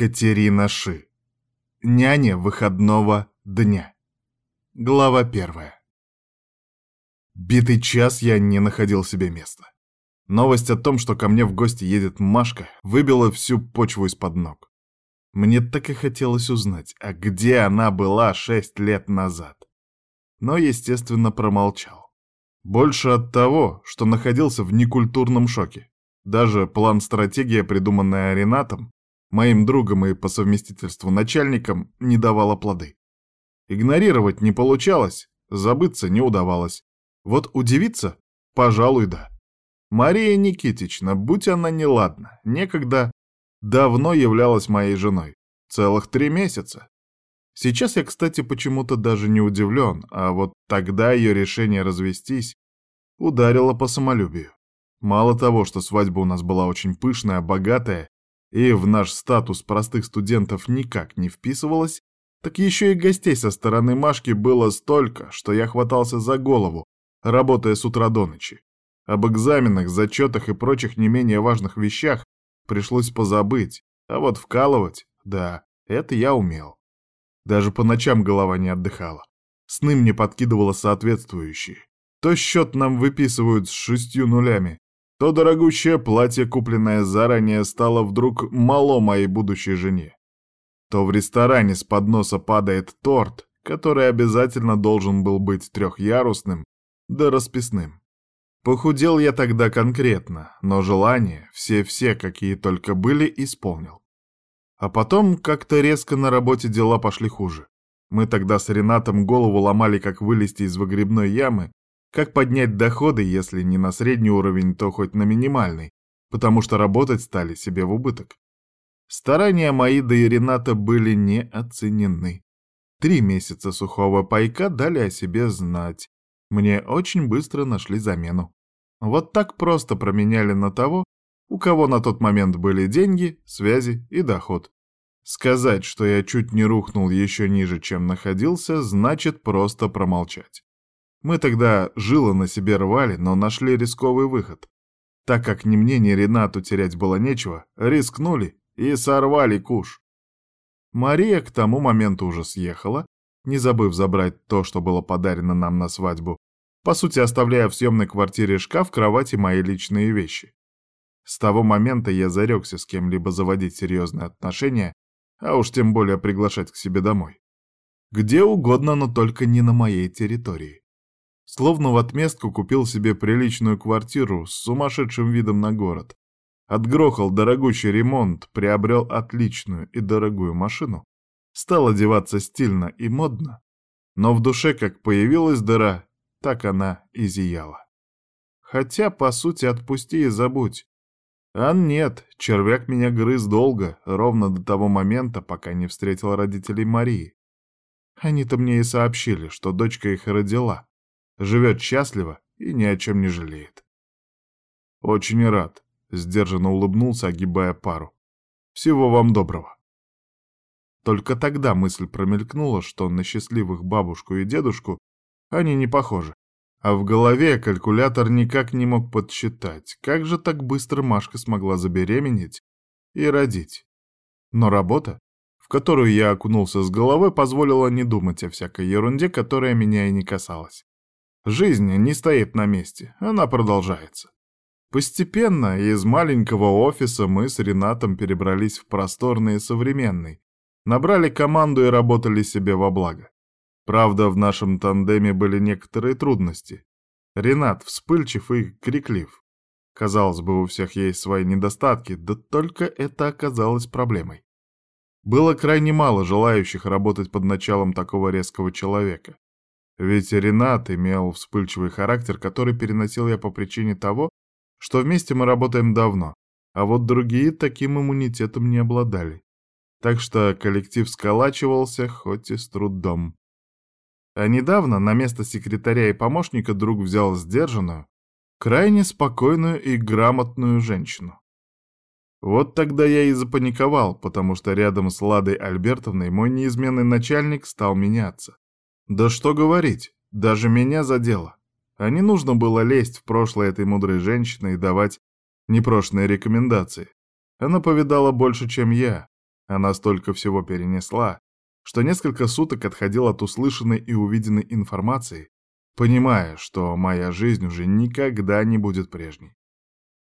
Катерина Ши. Няня выходного дня. Глава первая. Битый час я не находил себе места. Новость о том, что ко мне в гости едет Машка, выбила всю почву из-под ног. Мне так и хотелось узнать, а где она была шесть лет назад. Но, естественно, промолчал. Больше от того, что находился в некультурном шоке. Даже план-стратегия, придуманная Ренатом, моим другом и по совместительству начальником, не давала плоды. Игнорировать не получалось, забыться не удавалось. Вот удивиться? Пожалуй, да. Мария Никитична, будь она неладна, некогда давно являлась моей женой. Целых три месяца. Сейчас я, кстати, почему-то даже не удивлен, а вот тогда ее решение развестись ударило по самолюбию. Мало того, что свадьба у нас была очень пышная, богатая и в наш статус простых студентов никак не вписывалась, так еще и гостей со стороны Машки было столько, что я хватался за голову, работая с утра до ночи. Об экзаменах, зачетах и прочих не менее важных вещах пришлось позабыть, а вот вкалывать, да, это я умел. Даже по ночам голова не отдыхала. Сны мне подкидывало соответствующие. То счет нам выписывают с шестью нулями, то дорогущее платье, купленное заранее, стало вдруг мало моей будущей жене. То в ресторане с подноса падает торт, который обязательно должен был быть трехъярусным, да расписным. Похудел я тогда конкретно, но желания, все-все, какие только были, исполнил. А потом как-то резко на работе дела пошли хуже. Мы тогда с Ренатом голову ломали, как вылезти из выгребной ямы, как поднять доходы, если не на средний уровень, то хоть на минимальный, потому что работать стали себе в убыток. Старания мои да и Рената были не оценены. Три месяца сухого пайка дали о себе знать. Мне очень быстро нашли замену. Вот так просто променяли на того, у кого на тот момент были деньги, связи и доход. Сказать, что я чуть не рухнул еще ниже, чем находился, значит просто промолчать. Мы тогда жило на себе рвали, но нашли рисковый выход. Так как ни мне, ни Ренату терять было нечего, рискнули и сорвали куш. Мария к тому моменту уже съехала, не забыв забрать то, что было подарено нам на свадьбу, по сути оставляя в съемной квартире шкаф, кровать и мои личные вещи. С того момента я зарекся с кем-либо заводить серьезные отношения, а уж тем более приглашать к себе домой. Где угодно, но только не на моей территории. Словно в отместку купил себе приличную квартиру с сумасшедшим видом на город. Отгрохал дорогущий ремонт, приобрел отличную и дорогую машину. Стал одеваться стильно и модно. Но в душе как появилась дыра, так она и зияла. Хотя, по сути, отпусти и забудь. А нет, червяк меня грыз долго, ровно до того момента, пока не встретил родителей Марии. Они-то мне и сообщили, что дочка их родила живет счастливо и ни о чем не жалеет. Очень рад, сдержанно улыбнулся, огибая пару. Всего вам доброго. Только тогда мысль промелькнула, что на счастливых бабушку и дедушку они не похожи. А в голове калькулятор никак не мог подсчитать, как же так быстро Машка смогла забеременеть и родить. Но работа, в которую я окунулся с головой, позволила не думать о всякой ерунде, которая меня и не касалась. Жизнь не стоит на месте, она продолжается. Постепенно из маленького офиса мы с Ренатом перебрались в просторный и современный, набрали команду и работали себе во благо. Правда, в нашем тандеме были некоторые трудности. Ренат вспыльчив и криклив. Казалось бы, у всех есть свои недостатки, да только это оказалось проблемой. Было крайне мало желающих работать под началом такого резкого человека. Ведь Ренат имел вспыльчивый характер, который переносил я по причине того, что вместе мы работаем давно, а вот другие таким иммунитетом не обладали. Так что коллектив сколачивался, хоть и с трудом. А недавно на место секретаря и помощника друг взял сдержанную, крайне спокойную и грамотную женщину. Вот тогда я и запаниковал, потому что рядом с Ладой Альбертовной мой неизменный начальник стал меняться. Да что говорить, даже меня задело. А не нужно было лезть в прошлое этой мудрой женщины и давать непрошенные рекомендации. Она повидала больше, чем я, Она столько всего перенесла, что несколько суток отходил от услышанной и увиденной информации, понимая, что моя жизнь уже никогда не будет прежней.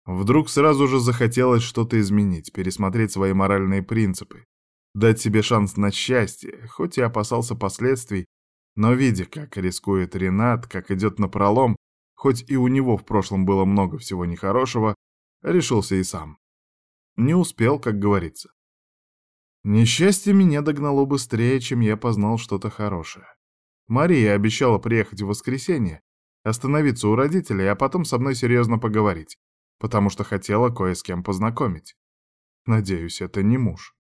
Вдруг сразу же захотелось что-то изменить, пересмотреть свои моральные принципы, дать себе шанс на счастье, хоть и опасался последствий, но видя, как рискует Ренат, как идет на пролом, хоть и у него в прошлом было много всего нехорошего, решился и сам. Не успел, как говорится. Несчастье меня догнало быстрее, чем я познал что-то хорошее. Мария обещала приехать в воскресенье, остановиться у родителей, а потом со мной серьезно поговорить, потому что хотела кое с кем познакомить. Надеюсь, это не муж.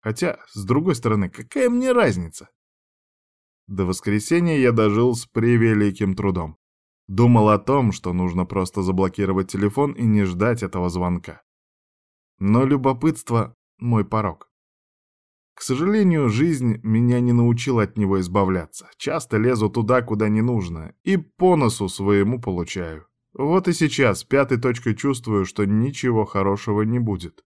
Хотя, с другой стороны, какая мне разница? До воскресенья я дожил с превеликим трудом. Думал о том, что нужно просто заблокировать телефон и не ждать этого звонка. Но любопытство — мой порог. К сожалению, жизнь меня не научила от него избавляться. Часто лезу туда, куда не нужно, и по носу своему получаю. Вот и сейчас пятой точкой чувствую, что ничего хорошего не будет.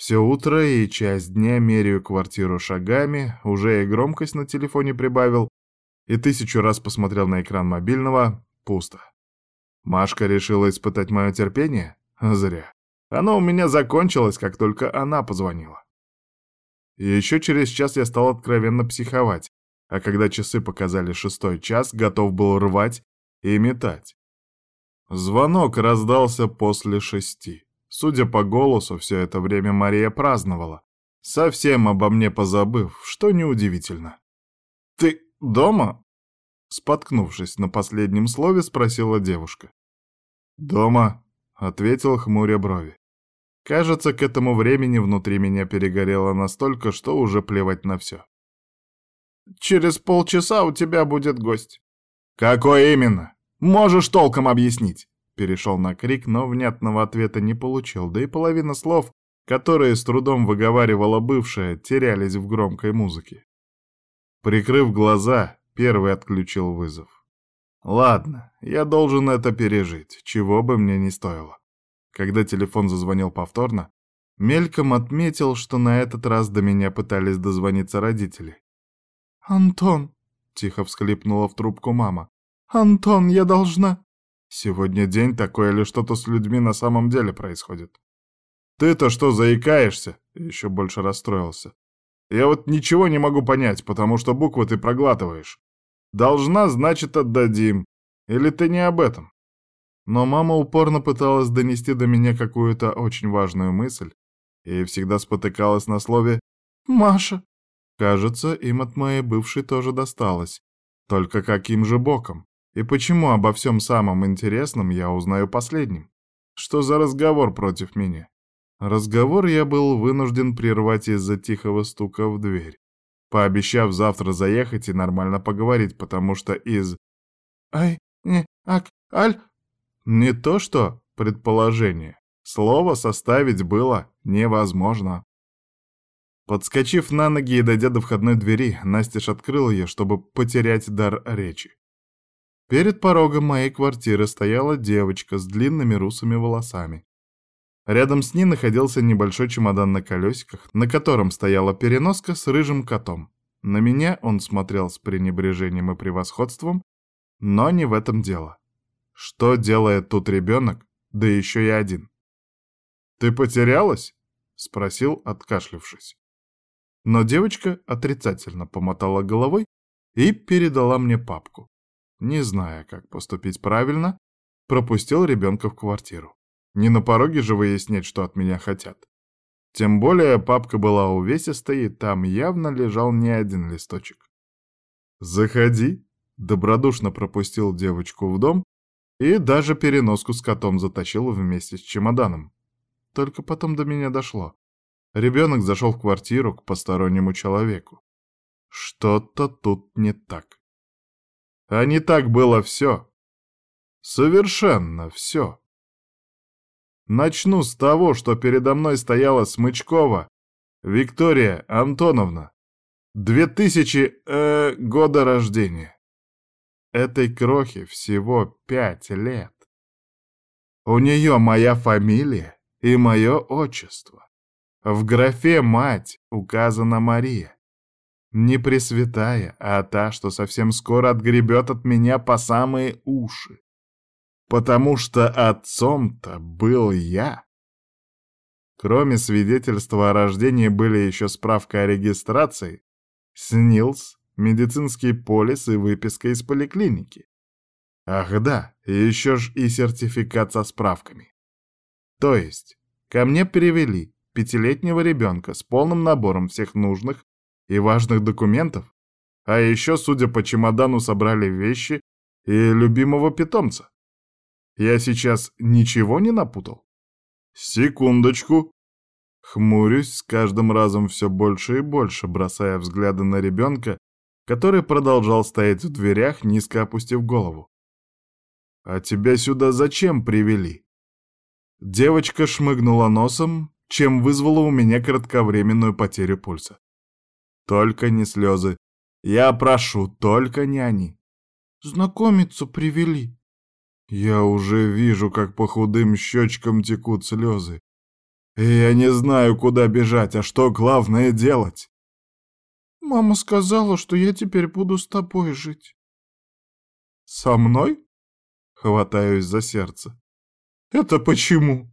Все утро и часть дня меряю квартиру шагами, уже и громкость на телефоне прибавил, и тысячу раз посмотрел на экран мобильного — пусто. Машка решила испытать мое терпение? Зря. Оно у меня закончилось, как только она позвонила. Еще через час я стал откровенно психовать, а когда часы показали шестой час, готов был рвать и метать. Звонок раздался после шести. Судя по голосу, все это время Мария праздновала, совсем обо мне позабыв, что неудивительно. «Ты дома?» Споткнувшись на последнем слове, спросила девушка. «Дома», — ответил хмуря брови. Кажется, к этому времени внутри меня перегорело настолько, что уже плевать на все. «Через полчаса у тебя будет гость». «Какой именно? Можешь толком объяснить?» Перешел на крик, но внятного ответа не получил, да и половина слов, которые с трудом выговаривала бывшая, терялись в громкой музыке. Прикрыв глаза, первый отключил вызов. «Ладно, я должен это пережить, чего бы мне ни стоило». Когда телефон зазвонил повторно, мельком отметил, что на этот раз до меня пытались дозвониться родители. «Антон!» — тихо всхлипнула в трубку мама. «Антон, я должна...» «Сегодня день такой или что-то с людьми на самом деле происходит?» «Ты-то что, заикаешься?» Еще больше расстроился. «Я вот ничего не могу понять, потому что буквы ты проглатываешь. Должна, значит, отдадим. Или ты не об этом?» Но мама упорно пыталась донести до меня какую-то очень важную мысль и всегда спотыкалась на слове «Маша». Кажется, им от моей бывшей тоже досталось. Только каким же боком? И почему обо всем самом интересном я узнаю последним? Что за разговор против меня? Разговор я был вынужден прервать из-за тихого стука в дверь, пообещав завтра заехать и нормально поговорить, потому что из «Ай, не, ак, аль...» Не то что предположение. Слово составить было невозможно. Подскочив на ноги и дойдя до входной двери, Настеж открыл ее, чтобы потерять дар речи. Перед порогом моей квартиры стояла девочка с длинными русыми волосами. Рядом с ней находился небольшой чемодан на колесиках, на котором стояла переноска с рыжим котом. На меня он смотрел с пренебрежением и превосходством, но не в этом дело. Что делает тут ребенок, да еще и один? «Ты потерялась?» — спросил, откашлившись. Но девочка отрицательно помотала головой и передала мне папку. Не зная, как поступить правильно, пропустил ребенка в квартиру. Не на пороге же выяснять, что от меня хотят. Тем более папка была увесистой, и там явно лежал не один листочек. «Заходи», — добродушно пропустил девочку в дом и даже переноску с котом затащил вместе с чемоданом. Только потом до меня дошло. Ребенок зашел в квартиру к постороннему человеку. Что-то тут не так. А не так было все. Совершенно все. Начну с того, что передо мной стояла Смычкова Виктория Антоновна. Две тысячи э, года рождения. Этой крохе всего пять лет. У нее моя фамилия и мое отчество. В графе «Мать» указана Мария. Не Пресвятая, а та, что совсем скоро отгребет от меня по самые уши. Потому что отцом-то был я. Кроме свидетельства о рождении были еще справка о регистрации, СНИЛС, медицинский полис и выписка из поликлиники. Ах да, еще ж и сертификат со справками. То есть, ко мне привели пятилетнего ребенка с полным набором всех нужных и важных документов, а еще, судя по чемодану, собрали вещи и любимого питомца. Я сейчас ничего не напутал? Секундочку. Хмурюсь с каждым разом все больше и больше, бросая взгляды на ребенка, который продолжал стоять в дверях, низко опустив голову. «А тебя сюда зачем привели?» Девочка шмыгнула носом, чем вызвало у меня кратковременную потерю пульса. Только не слезы. Я прошу, только не они. Знакомицу привели. Я уже вижу, как по худым щечкам текут слезы. И я не знаю, куда бежать, а что главное делать. Мама сказала, что я теперь буду с тобой жить. Со мной? Хватаюсь за сердце. Это почему?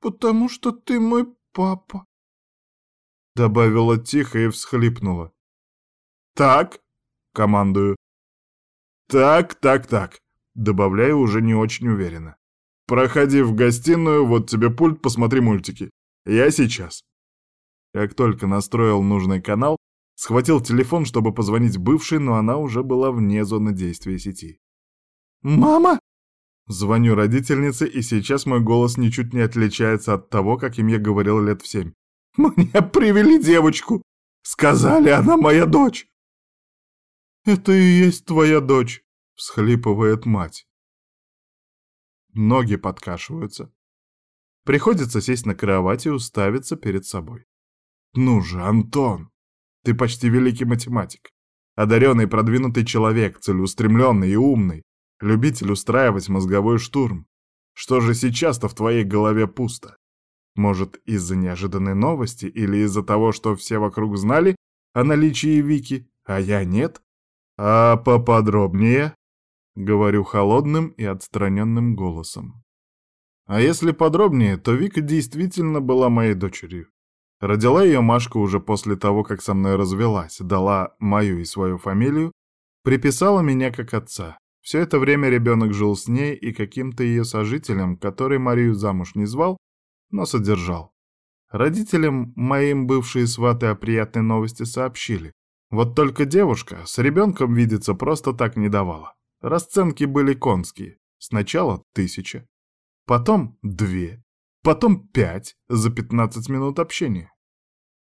«Потому что ты мой папа», — добавила тихо и всхлипнула. «Так», — командую. «Так, так, так», — добавляю уже не очень уверенно. «Проходи в гостиную, вот тебе пульт, посмотри мультики. Я сейчас». Как только настроил нужный канал, схватил телефон, чтобы позвонить бывшей, но она уже была вне зоны действия сети. «Мама!» Звоню родительнице, и сейчас мой голос ничуть не отличается от того, каким я говорил лет в семь. «Мне привели девочку! Сказали, она моя дочь!» «Это и есть твоя дочь!» — всхлипывает мать. Ноги подкашиваются. Приходится сесть на кровать и уставиться перед собой. «Ну же, Антон! Ты почти великий математик. Одаренный продвинутый человек, целеустремленный и умный. Любитель устраивать мозговой штурм. Что же сейчас-то в твоей голове пусто? Может, из-за неожиданной новости или из-за того, что все вокруг знали о наличии Вики, а я нет? А поподробнее? Говорю холодным и отстраненным голосом. А если подробнее, то Вика действительно была моей дочерью. Родила ее Машка уже после того, как со мной развелась, дала мою и свою фамилию, приписала меня как отца. Все это время ребенок жил с ней и каким-то ее сожителем, который Марию замуж не звал, но содержал. Родителям моим бывшие сваты о приятной новости сообщили. Вот только девушка с ребенком видеться просто так не давала. Расценки были конские. Сначала тысяча, потом две, потом пять за 15 минут общения.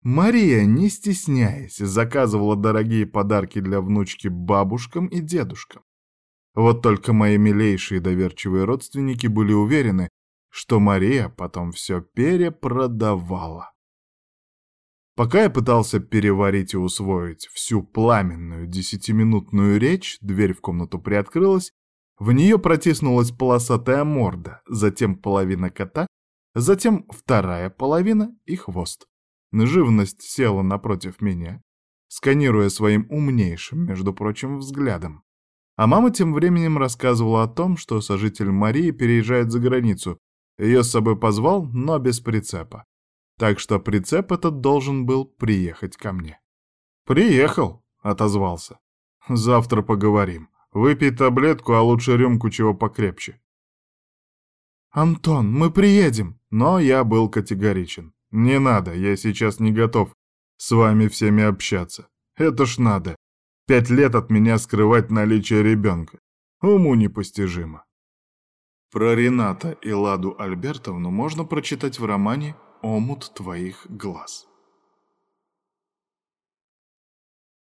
Мария, не стесняясь, заказывала дорогие подарки для внучки бабушкам и дедушкам. Вот только мои милейшие доверчивые родственники были уверены, что Мария потом все перепродавала. Пока я пытался переварить и усвоить всю пламенную десятиминутную речь, дверь в комнату приоткрылась, в нее протиснулась полосатая морда, затем половина кота, затем вторая половина и хвост. Живность села напротив меня, сканируя своим умнейшим, между прочим, взглядом. А мама тем временем рассказывала о том, что сожитель Марии переезжает за границу. Ее с собой позвал, но без прицепа. Так что прицеп этот должен был приехать ко мне. «Приехал», — отозвался. «Завтра поговорим. Выпей таблетку, а лучше рюмку чего покрепче». «Антон, мы приедем!» Но я был категоричен. «Не надо, я сейчас не готов с вами всеми общаться. Это ж надо. Пять лет от меня скрывать наличие ребенка. Уму непостижимо. Про Рената и Ладу Альбертовну можно прочитать в романе «Омут твоих глаз».